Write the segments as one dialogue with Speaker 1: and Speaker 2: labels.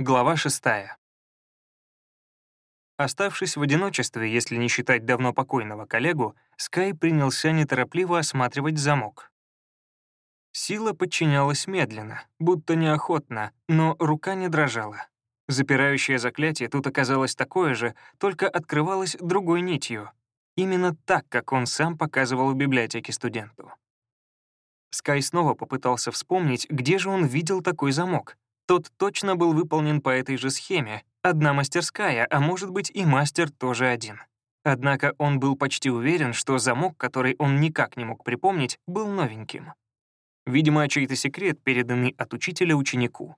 Speaker 1: Глава 6. Оставшись в одиночестве, если не считать давно покойного коллегу, Скай принялся неторопливо осматривать замок. Сила подчинялась медленно, будто неохотно, но рука не дрожала. Запирающее заклятие тут оказалось такое же, только открывалось другой нитью. Именно так, как он сам показывал в библиотеке студенту. Скай снова попытался вспомнить, где же он видел такой замок. Тот точно был выполнен по этой же схеме. Одна мастерская, а может быть и мастер тоже один. Однако он был почти уверен, что замок, который он никак не мог припомнить, был новеньким. Видимо, чей-то секрет, переданный от учителя ученику.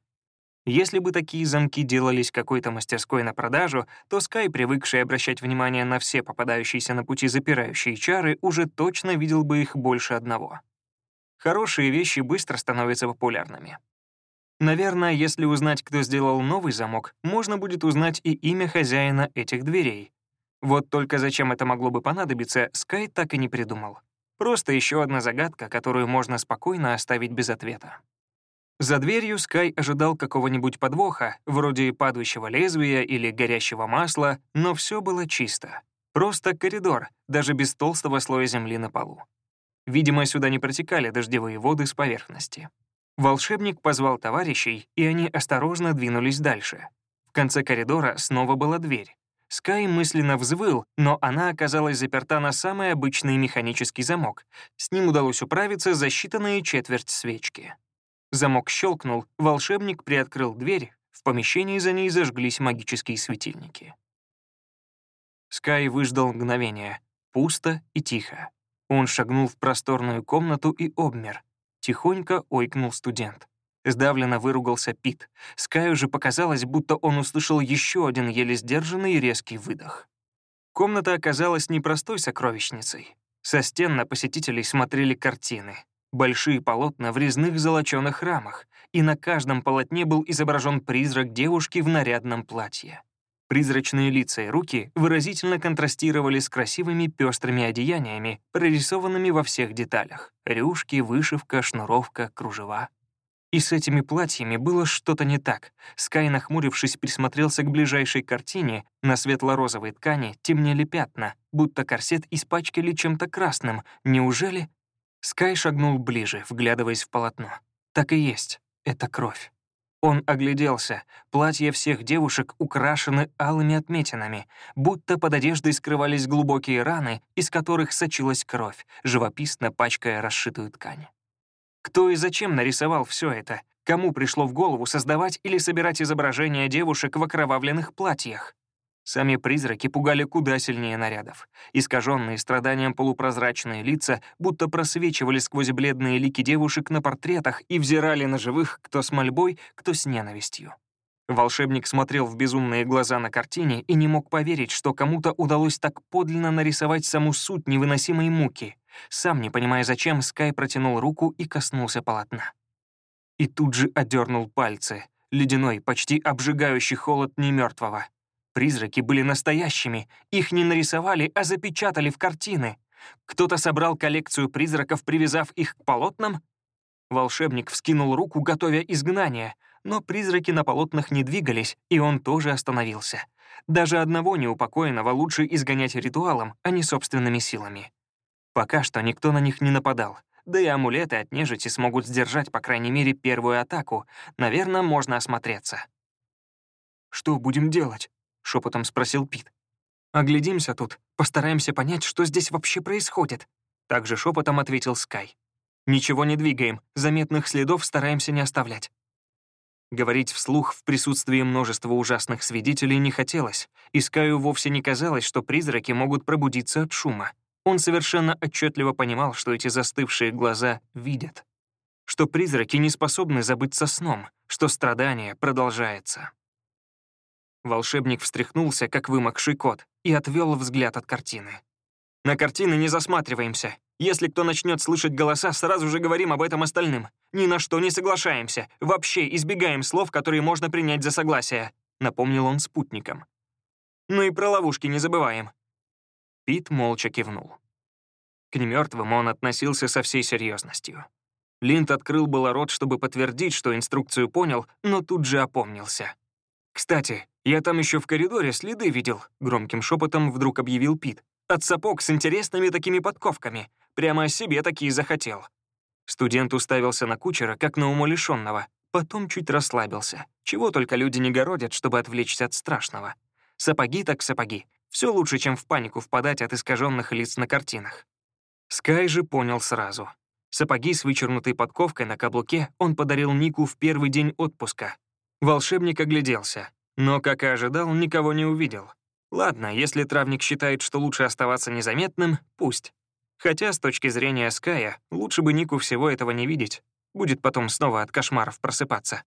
Speaker 1: Если бы такие замки делались какой-то мастерской на продажу, то Скай, привыкший обращать внимание на все попадающиеся на пути запирающие чары, уже точно видел бы их больше одного. Хорошие вещи быстро становятся популярными. Наверное, если узнать, кто сделал новый замок, можно будет узнать и имя хозяина этих дверей. Вот только зачем это могло бы понадобиться, Скай так и не придумал. Просто еще одна загадка, которую можно спокойно оставить без ответа. За дверью Скай ожидал какого-нибудь подвоха, вроде падающего лезвия или горящего масла, но все было чисто. Просто коридор, даже без толстого слоя земли на полу. Видимо, сюда не протекали дождевые воды с поверхности. Волшебник позвал товарищей, и они осторожно двинулись дальше. В конце коридора снова была дверь. Скай мысленно взвыл, но она оказалась заперта на самый обычный механический замок. С ним удалось управиться за считанные четверть свечки. Замок щелкнул, волшебник приоткрыл дверь, в помещении за ней зажглись магические светильники. Скай выждал мгновение. Пусто и тихо. Он шагнул в просторную комнату и обмер. Тихонько ойкнул студент. Сдавленно выругался Пит. Скаю же показалось, будто он услышал еще один еле сдержанный резкий выдох. Комната оказалась непростой сокровищницей. Со стен на посетителей смотрели картины. Большие полотна в резных золочёных рамах, и на каждом полотне был изображен призрак девушки в нарядном платье. Призрачные лица и руки выразительно контрастировали с красивыми пестрыми одеяниями, прорисованными во всех деталях — рюшки, вышивка, шнуровка, кружева. И с этими платьями было что-то не так. Скай, нахмурившись, присмотрелся к ближайшей картине. На светло-розовой ткани темнели пятна, будто корсет испачкали чем-то красным. Неужели? Скай шагнул ближе, вглядываясь в полотно. Так и есть. Это кровь. Он огляделся. Платья всех девушек украшены алыми отметинами, будто под одеждой скрывались глубокие раны, из которых сочилась кровь, живописно пачкая расшитую ткань. Кто и зачем нарисовал все это? Кому пришло в голову создавать или собирать изображения девушек в окровавленных платьях? Сами призраки пугали куда сильнее нарядов. Искаженные страданием полупрозрачные лица будто просвечивали сквозь бледные лики девушек на портретах и взирали на живых кто с мольбой, кто с ненавистью. Волшебник смотрел в безумные глаза на картине и не мог поверить, что кому-то удалось так подлинно нарисовать саму суть невыносимой муки. Сам, не понимая зачем, Скай протянул руку и коснулся полотна. И тут же одернул пальцы. Ледяной, почти обжигающий холод немертвого. Призраки были настоящими, их не нарисовали, а запечатали в картины. Кто-то собрал коллекцию призраков, привязав их к полотнам? Волшебник вскинул руку, готовя изгнание, но призраки на полотнах не двигались, и он тоже остановился. Даже одного неупокоенного лучше изгонять ритуалом, а не собственными силами. Пока что никто на них не нападал, да и амулеты от нежити смогут сдержать, по крайней мере, первую атаку. Наверное, можно осмотреться. «Что будем делать?» — шепотом спросил Пит. «Оглядимся тут, постараемся понять, что здесь вообще происходит», — также шепотом ответил Скай. «Ничего не двигаем, заметных следов стараемся не оставлять». Говорить вслух в присутствии множества ужасных свидетелей не хотелось, и Скаю вовсе не казалось, что призраки могут пробудиться от шума. Он совершенно отчетливо понимал, что эти застывшие глаза видят, что призраки не способны забыться сном, что страдание продолжается. Волшебник встряхнулся, как вымокший кот, и отвел взгляд от картины. «На картины не засматриваемся. Если кто начнет слышать голоса, сразу же говорим об этом остальным. Ни на что не соглашаемся. Вообще избегаем слов, которые можно принять за согласие», — напомнил он спутникам. «Ну и про ловушки не забываем». Пит молча кивнул. К немертвым он относился со всей серьезностью. Линд открыл было рот, чтобы подтвердить, что инструкцию понял, но тут же опомнился. «Кстати, я там еще в коридоре следы видел», — громким шепотом вдруг объявил Пит. «От сапог с интересными такими подковками. Прямо себе такие захотел». Студент уставился на кучера, как на умалишенного, потом чуть расслабился. Чего только люди не городят, чтобы отвлечься от страшного. Сапоги так сапоги. Все лучше, чем в панику впадать от искаженных лиц на картинах. Скай же понял сразу. Сапоги с вычернутой подковкой на каблуке он подарил Нику в первый день отпуска. Волшебник огляделся, но, как и ожидал, никого не увидел. Ладно, если травник считает, что лучше оставаться незаметным, пусть. Хотя, с точки зрения Ская, лучше бы Нику всего этого не видеть. Будет потом снова от кошмаров просыпаться.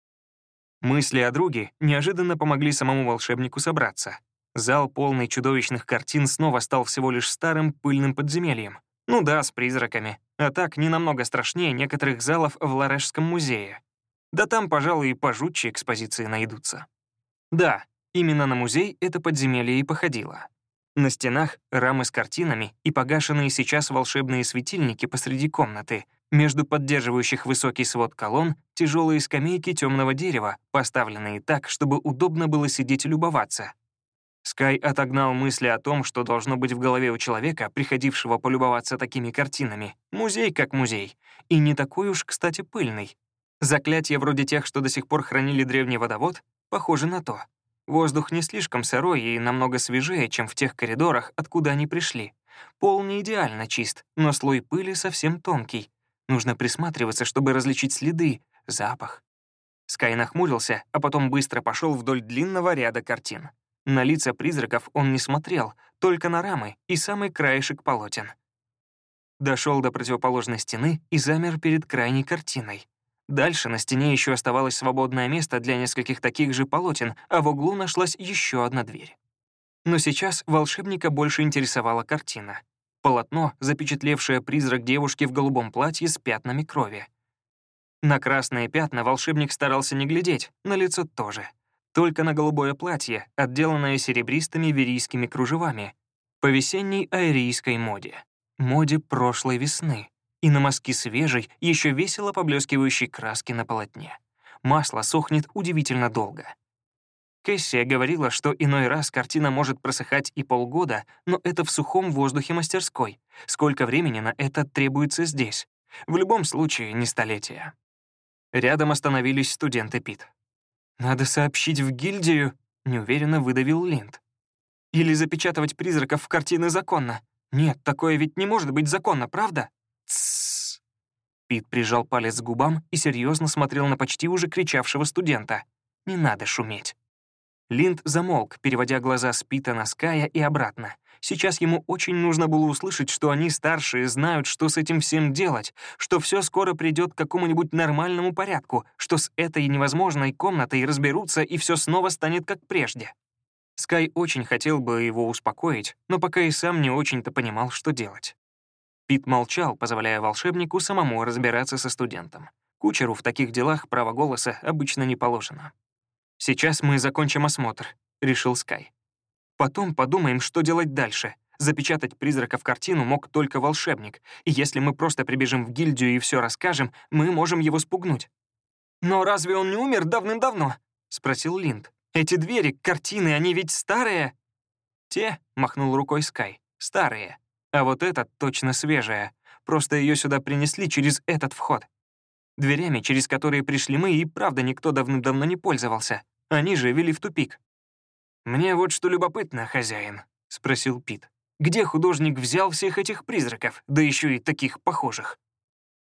Speaker 1: Мысли о друге неожиданно помогли самому волшебнику собраться. Зал, полный чудовищных картин, снова стал всего лишь старым пыльным подземельем. Ну да, с призраками. А так, не намного страшнее некоторых залов в Ларешском музее. Да там, пожалуй, и пожутче экспозиции найдутся. Да, именно на музей это подземелье и походило. На стенах рамы с картинами и погашенные сейчас волшебные светильники посреди комнаты — между поддерживающих высокий свод колонн тяжелые скамейки темного дерева, поставленные так, чтобы удобно было сидеть и любоваться. Скай отогнал мысли о том, что должно быть в голове у человека, приходившего полюбоваться такими картинами. Музей как музей. И не такой уж, кстати, пыльный. Заклятия вроде тех, что до сих пор хранили древний водовод, похоже на то. Воздух не слишком сырой и намного свежее, чем в тех коридорах, откуда они пришли. Пол не идеально чист, но слой пыли совсем тонкий, Нужно присматриваться, чтобы различить следы, запах. Скай нахмурился, а потом быстро пошел вдоль длинного ряда картин. На лица призраков он не смотрел, только на рамы и самый краешек полотен. Дошел до противоположной стены и замер перед крайней картиной. Дальше на стене еще оставалось свободное место для нескольких таких же полотен, а в углу нашлась еще одна дверь. Но сейчас волшебника больше интересовала картина. Полотно, запечатлевшее призрак девушки в голубом платье с пятнами крови. На красные пятна волшебник старался не глядеть, на лицо тоже. Только на голубое платье, отделанное серебристыми верийскими кружевами, по весенней аэрийской моде, моде прошлой весны, и на мазки свежей, еще весело поблескивающей краски на полотне. Масло сохнет удивительно долго. Кэссия говорила, что иной раз картина может просыхать и полгода, но это в сухом воздухе мастерской. Сколько времени на это требуется здесь? В любом случае, не столетия. Рядом остановились студенты Пит. «Надо сообщить в гильдию», — неуверенно выдавил Линд. «Или запечатывать призраков в картины законно. Нет, такое ведь не может быть законно, правда?» Пит прижал палец к губам и серьезно смотрел на почти уже кричавшего студента. «Не надо шуметь». Линд замолк, переводя глаза с Пита на Ская и обратно. Сейчас ему очень нужно было услышать, что они старшие знают, что с этим всем делать, что все скоро придет к какому-нибудь нормальному порядку, что с этой невозможной комнатой разберутся и все снова станет как прежде. Скай очень хотел бы его успокоить, но пока и сам не очень-то понимал, что делать. Пит молчал, позволяя волшебнику самому разбираться со студентом. Кучеру в таких делах право голоса обычно не положено. «Сейчас мы закончим осмотр», — решил Скай. «Потом подумаем, что делать дальше. Запечатать призрака в картину мог только волшебник, и если мы просто прибежим в гильдию и все расскажем, мы можем его спугнуть». «Но разве он не умер давным-давно?» — спросил Линд. «Эти двери, картины, они ведь старые?» «Те», — махнул рукой Скай, — «старые. А вот эта точно свежая. Просто ее сюда принесли через этот вход. Дверями, через которые пришли мы, и правда никто давным-давно не пользовался. Они же вели в тупик. «Мне вот что любопытно, хозяин», — спросил Пит. «Где художник взял всех этих призраков, да еще и таких похожих?»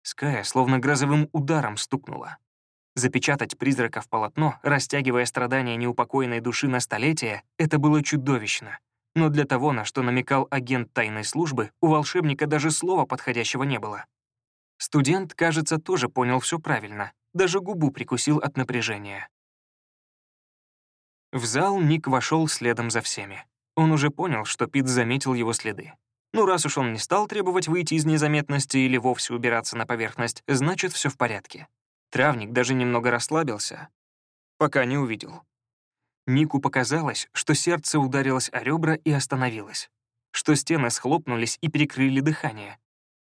Speaker 1: Ская словно грозовым ударом стукнула. Запечатать призрака в полотно, растягивая страдания неупокоенной души на столетия, это было чудовищно. Но для того, на что намекал агент тайной службы, у волшебника даже слова подходящего не было. Студент, кажется, тоже понял все правильно, даже губу прикусил от напряжения. В зал Ник вошел следом за всеми. Он уже понял, что Пит заметил его следы. Ну, раз уж он не стал требовать выйти из незаметности или вовсе убираться на поверхность, значит, все в порядке. Травник даже немного расслабился, пока не увидел. Нику показалось, что сердце ударилось о ребра и остановилось, что стены схлопнулись и перекрыли дыхание,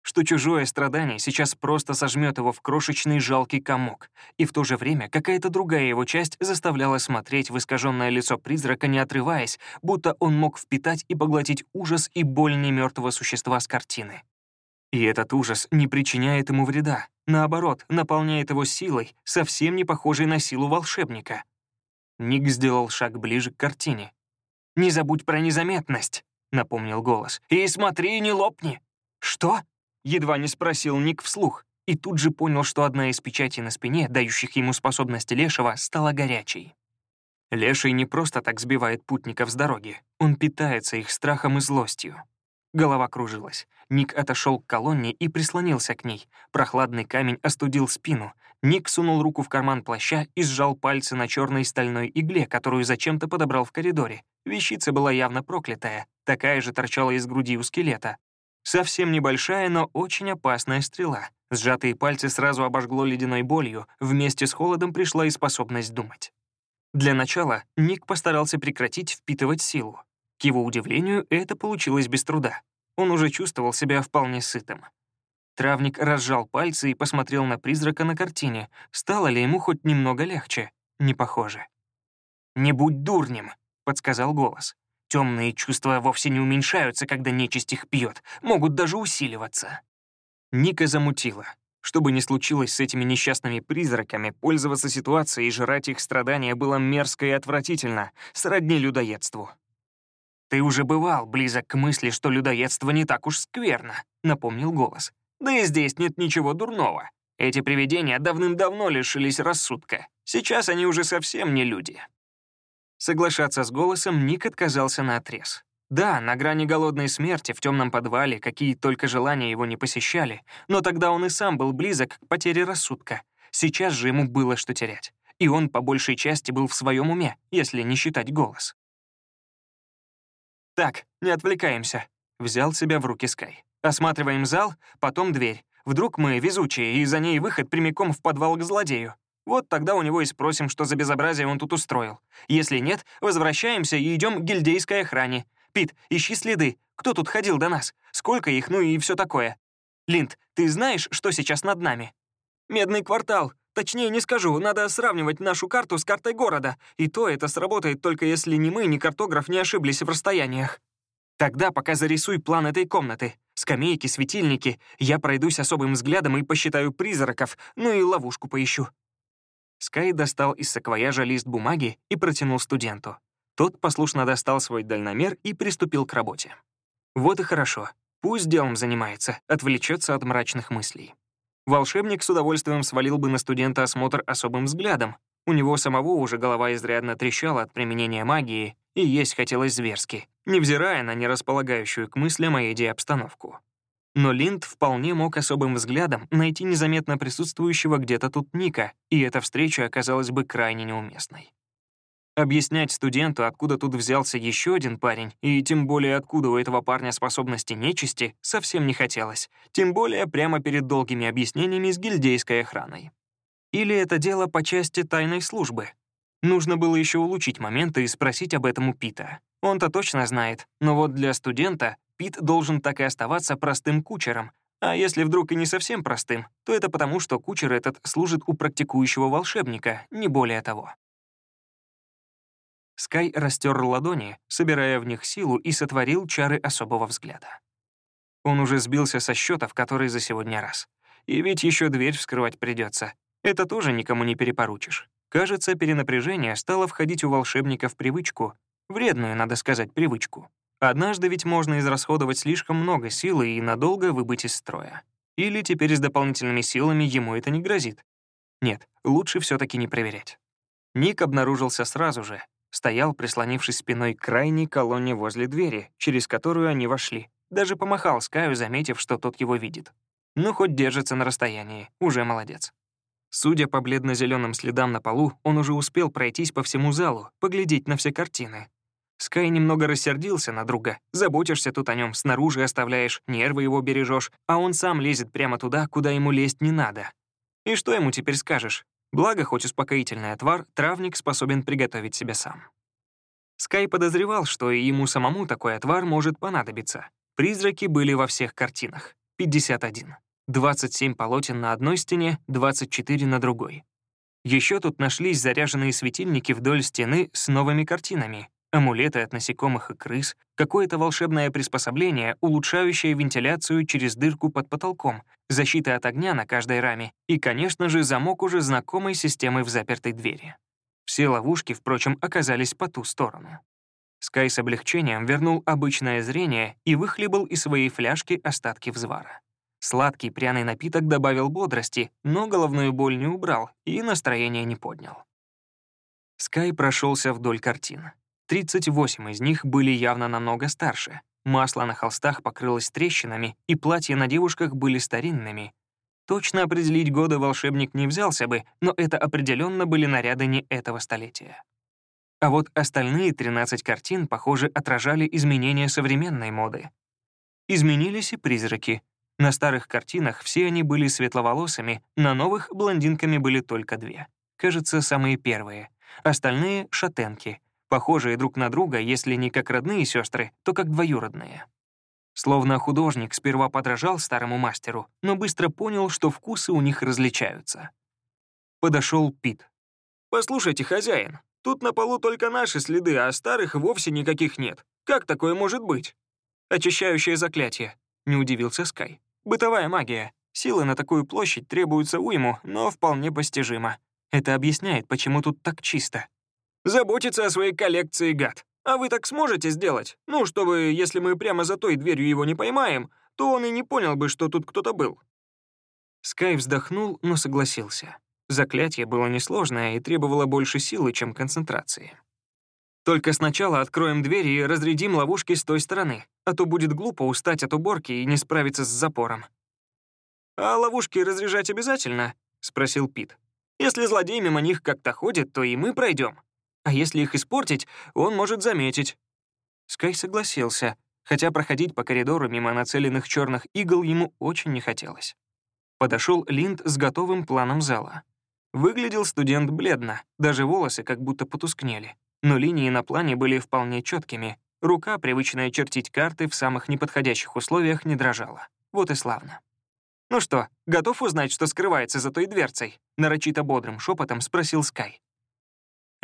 Speaker 1: что чужое страдание сейчас просто сожмет его в крошечный жалкий комок, и в то же время какая-то другая его часть заставляла смотреть в искаженное лицо призрака, не отрываясь, будто он мог впитать и поглотить ужас и боль немертвого существа с картины. И этот ужас не причиняет ему вреда, наоборот, наполняет его силой, совсем не похожей на силу волшебника. Ник сделал шаг ближе к картине. «Не забудь про незаметность», — напомнил голос. «И смотри, не лопни!» «Что?» — едва не спросил Ник вслух, и тут же понял, что одна из печатей на спине, дающих ему способности Лешего, стала горячей. Леший не просто так сбивает путников с дороги, он питается их страхом и злостью. Голова кружилась. Ник отошел к колонне и прислонился к ней. Прохладный камень остудил спину. Ник сунул руку в карман плаща и сжал пальцы на черной стальной игле, которую зачем-то подобрал в коридоре. Вещица была явно проклятая. Такая же торчала из груди у скелета. Совсем небольшая, но очень опасная стрела. Сжатые пальцы сразу обожгло ледяной болью, вместе с холодом пришла и способность думать. Для начала Ник постарался прекратить впитывать силу. К его удивлению, это получилось без труда. Он уже чувствовал себя вполне сытым. Травник разжал пальцы и посмотрел на призрака на картине. Стало ли ему хоть немного легче? Не похоже. «Не будь дурнем», — подсказал голос. Темные чувства вовсе не уменьшаются, когда нечисть их пьет, могут даже усиливаться. Ника замутила. Что бы ни случилось с этими несчастными призраками, пользоваться ситуацией и жрать их страдания было мерзко и отвратительно, сродни людоедству. «Ты уже бывал близок к мысли, что людоедство не так уж скверно», — напомнил голос. «Да и здесь нет ничего дурного. Эти привидения давным-давно лишились рассудка. Сейчас они уже совсем не люди». Соглашаться с голосом Ник отказался на отрез. Да, на грани голодной смерти в темном подвале какие только желания его не посещали, но тогда он и сам был близок к потере рассудка. Сейчас же ему было что терять. И он по большей части был в своем уме, если не считать голос. «Так, не отвлекаемся», — взял себя в руки Скай. «Осматриваем зал, потом дверь. Вдруг мы везучие, и за ней выход прямиком в подвал к злодею. Вот тогда у него и спросим, что за безобразие он тут устроил. Если нет, возвращаемся и идем к гильдейской охране. Пит, ищи следы. Кто тут ходил до нас? Сколько их, ну и все такое. Линд, ты знаешь, что сейчас над нами? Медный квартал. Точнее не скажу, надо сравнивать нашу карту с картой города, и то это сработает только если ни мы, ни картограф не ошиблись в расстояниях. Тогда пока зарисуй план этой комнаты. Скамейки, светильники. Я пройдусь особым взглядом и посчитаю призраков, ну и ловушку поищу». Скай достал из саквояжа лист бумаги и протянул студенту. Тот послушно достал свой дальномер и приступил к работе. Вот и хорошо. Пусть делом занимается, отвлечется от мрачных мыслей. Волшебник с удовольствием свалил бы на студента осмотр особым взглядом. У него самого уже голова изрядно трещала от применения магии, и есть хотелось зверски, невзирая на нерасполагающую к мыслям о еде обстановку. Но Линд вполне мог особым взглядом найти незаметно присутствующего где-то тут Ника, и эта встреча оказалась бы крайне неуместной. Объяснять студенту, откуда тут взялся еще один парень, и тем более откуда у этого парня способности нечисти, совсем не хотелось, тем более прямо перед долгими объяснениями с гильдейской охраной. Или это дело по части тайной службы. Нужно было еще улучшить моменты и спросить об этом у Пита. Он-то точно знает, но вот для студента Пит должен так и оставаться простым кучером, а если вдруг и не совсем простым, то это потому, что кучер этот служит у практикующего волшебника, не более того. Скай растер ладони, собирая в них силу, и сотворил чары особого взгляда. Он уже сбился со счета в который за сегодня раз. И ведь еще дверь вскрывать придется. Это тоже никому не перепоручишь. Кажется, перенапряжение стало входить у волшебника в привычку. Вредную, надо сказать, привычку. Однажды ведь можно израсходовать слишком много силы и надолго выбыть из строя. Или теперь с дополнительными силами ему это не грозит. Нет, лучше все таки не проверять. Ник обнаружился сразу же, Стоял, прислонившись спиной к крайней колонне возле двери, через которую они вошли. Даже помахал Скаю, заметив, что тот его видит. Ну, хоть держится на расстоянии, уже молодец. Судя по бледно зеленым следам на полу, он уже успел пройтись по всему залу, поглядеть на все картины. Скай немного рассердился на друга. Заботишься тут о нем, снаружи оставляешь, нервы его бережешь, а он сам лезет прямо туда, куда ему лезть не надо. И что ему теперь скажешь? Благо, хоть успокоительный отвар, травник способен приготовить себе сам. Скай подозревал, что и ему самому такой отвар может понадобиться. Призраки были во всех картинах. — 51. 27 полотен на одной стене, 24 на другой. Еще тут нашлись заряженные светильники вдоль стены с новыми картинами, амулеты от насекомых и крыс, какое-то волшебное приспособление, улучшающее вентиляцию через дырку под потолком, защита от огня на каждой раме и, конечно же, замок уже знакомой системы в запертой двери. Все ловушки, впрочем, оказались по ту сторону. Скай с облегчением вернул обычное зрение и выхлебал из своей фляжки остатки взвара. Сладкий пряный напиток добавил бодрости, но головную боль не убрал и настроение не поднял. Скай прошелся вдоль картин. 38 из них были явно намного старше. Масло на холстах покрылось трещинами, и платья на девушках были старинными. Точно определить годы волшебник не взялся бы, но это определенно были наряды не этого столетия. А вот остальные 13 картин, похоже, отражали изменения современной моды. Изменились и призраки. На старых картинах все они были светловолосыми, на новых блондинками были только две. Кажется, самые первые. Остальные — шатенки, похожие друг на друга, если не как родные сестры, то как двоюродные. Словно художник сперва подражал старому мастеру, но быстро понял, что вкусы у них различаются. Подошел Пит. «Послушайте, хозяин, тут на полу только наши следы, а старых вовсе никаких нет. Как такое может быть?» «Очищающее заклятие», — не удивился Скай. «Бытовая магия. Силы на такую площадь требуются уйму, но вполне постижимо. Это объясняет, почему тут так чисто». Заботиться о своей коллекции, гад. А вы так сможете сделать? Ну, чтобы, если мы прямо за той дверью его не поймаем, то он и не понял бы, что тут кто-то был». Скай вздохнул, но согласился. Заклятие было несложное и требовало больше силы, чем концентрации. «Только сначала откроем дверь и разрядим ловушки с той стороны, а то будет глупо устать от уборки и не справиться с запором». «А ловушки разряжать обязательно?» — спросил Пит. «Если злодей мимо них как-то ходит, то и мы пройдем. А если их испортить, он может заметить». Скай согласился, хотя проходить по коридору мимо нацеленных черных игл ему очень не хотелось. Подошел Линд с готовым планом зала. Выглядел студент бледно, даже волосы как будто потускнели. Но линии на плане были вполне четкими. Рука, привычная чертить карты в самых неподходящих условиях, не дрожала. Вот и славно. «Ну что, готов узнать, что скрывается за той дверцей?» Нарочито бодрым шепотом спросил Скай.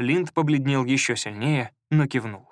Speaker 1: Линд побледнел еще сильнее, но кивнул.